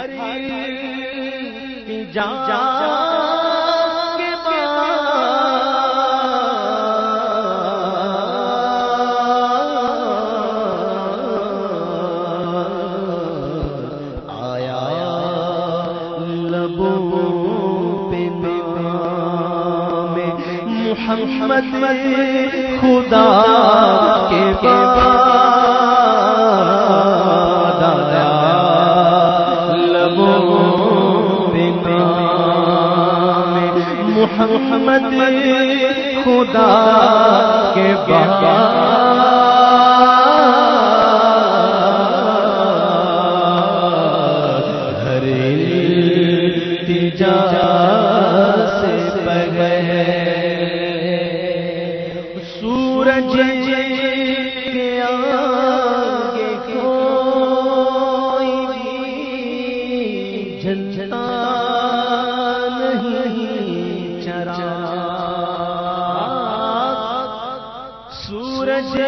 ہری جان محمد خدا کے بعد محمد خدا کے بابا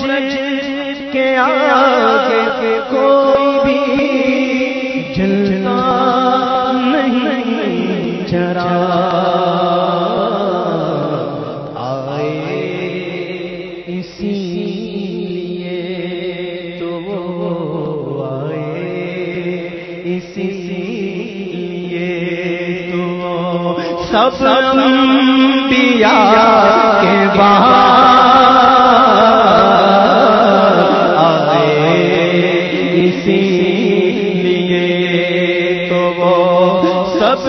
سورج کے آگے کوئی بھی جلنا نہیں چرا۔ آئے اسی تو آئے اسی تو سب پیا کے باہر اسی لیے تو وہ سب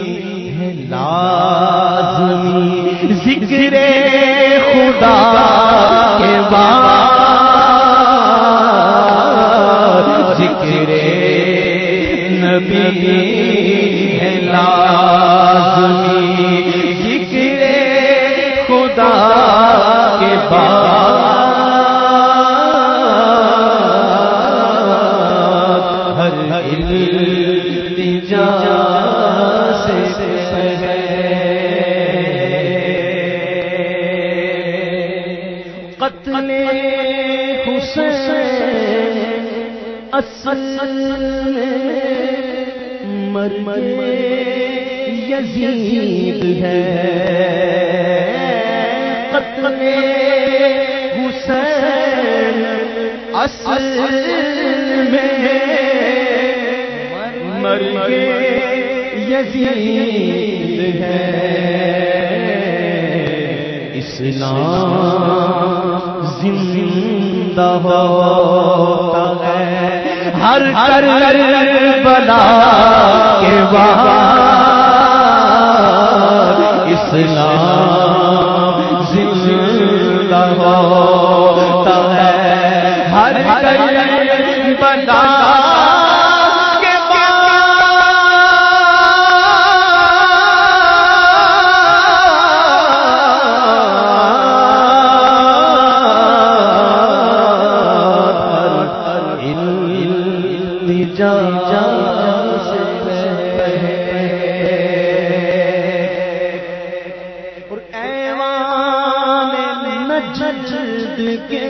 ذکر خدا کے بعد ذکر نبی ہے خدا کے ہر مر یزید ہے۔ حسین اصل میں مر یزید ہے۔ اسلام زندہ ہوتا ہے۔ ہر ہر بلا کے بعد اسلام زندہ اور ایوان نجد کے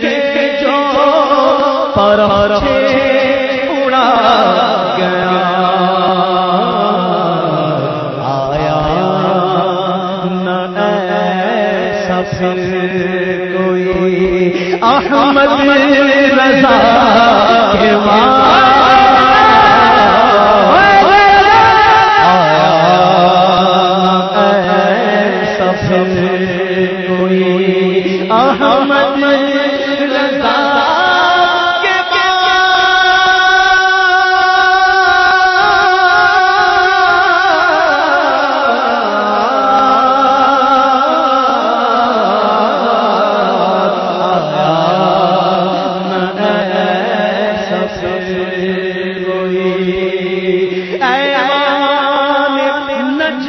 کے جو اڑا گیا۔ آیا نہ کوئی احمد رضا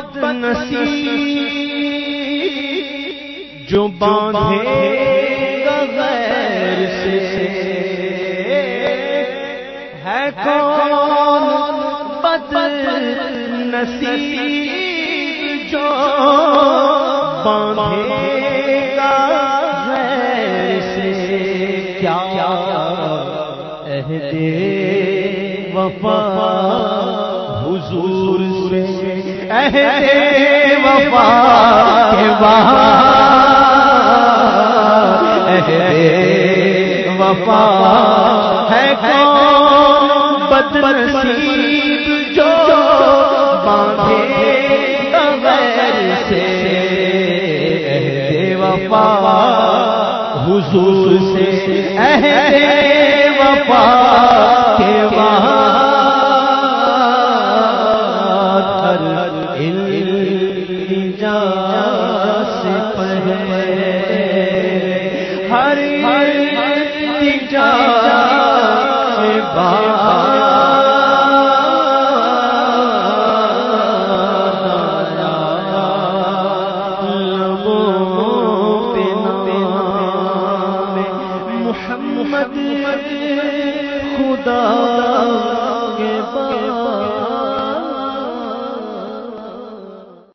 بد نصیب جو باندھے غیر سے ہے کون بد نصیب جو باندھے غیر سے کیا عہد وفا حضور سے وفا کے وفا ہے کون؟ بد نصیب جو باندھے غیر سے۔ عہد وفا حضور سے۔ عہد وفا